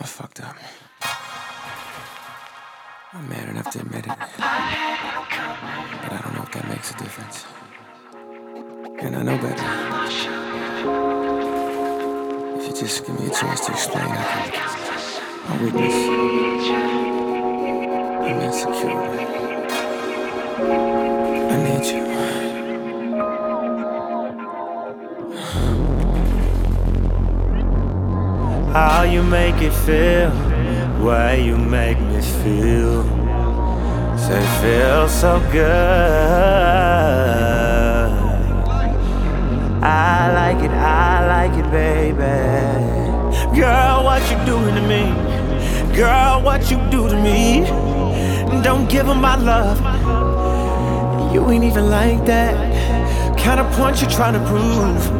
I fucked up. I'm man enough to admit it. But I don't know if that makes a difference. And I know better. If you just give me a chance to explain, I can. My weakness. I'm insecure. How you make it feel, way you make me feel. Say, feel so good. I like it, I like it, baby. Girl, what you doing to me? Girl, what you do to me? Don't give 'em my love. You ain't even like that. Kind of point you trying to prove.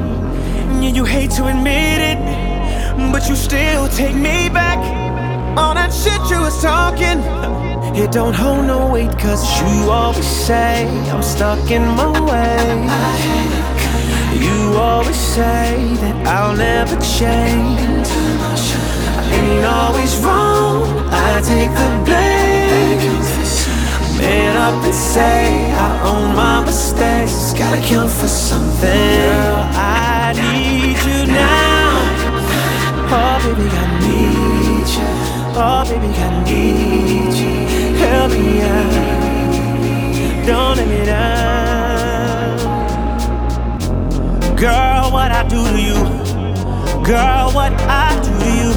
Yeah, you hate to admit it, but you still take me back. All that shit you was talking, it don't hold no weight, cause you always say I'm stuck in my way. You always say that I'll never change. I ain't always wrong, I take the blame. Man up and say I own my mistakes. Gotta count for something. Oh, baby, I need you. Help me out. Don't let me down. Girl, what I do to you. Girl, what I do to you.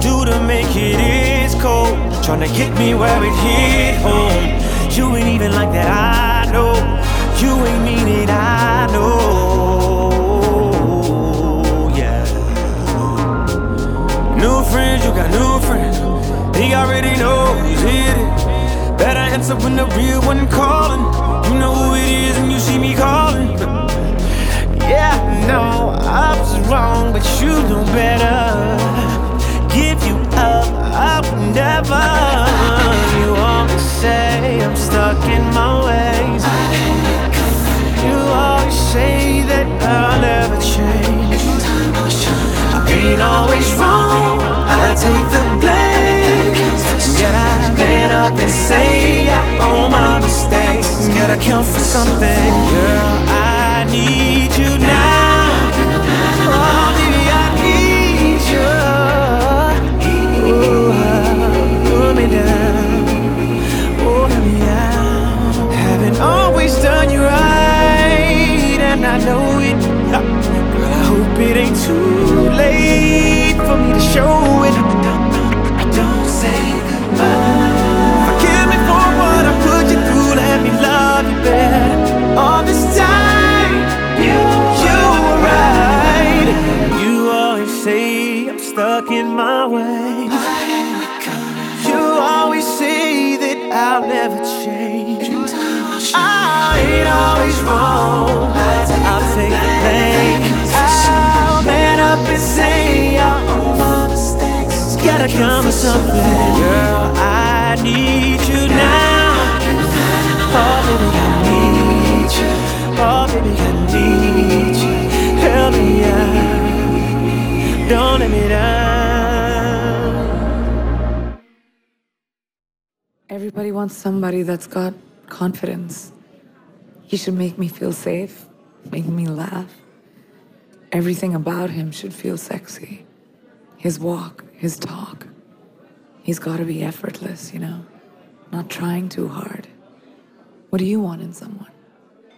Do to make it is cold. Tryna get me where it hit home. You ain't even like that, I know. You ain't mean it, I know. Knows hit it. Better answer when the real one calling. You know who it is and you see me calling. Yeah, no, I was wrong, but you know better. Give you up, I would never. You always say I'm stuck in my ways. You always say that I'll never change. Too late for me to show it. I don't say goodbye. Forgive me for what I put you through. Let me love you better. All this time, you, you were right. You always say I'm stuck in my ways. You always say that I'll never change. I ain't always wrong. Gotta come with something, girl. I need you now. Oh, baby, I need you. Oh, baby, I need you. Help me out. Don't let me down. Everybody wants somebody that's got confidence. He should make me feel safe, make me laugh. Everything about him should feel sexy. His walk, his talk. He's got to be effortless, you know? Not trying too hard. What do you want in someone?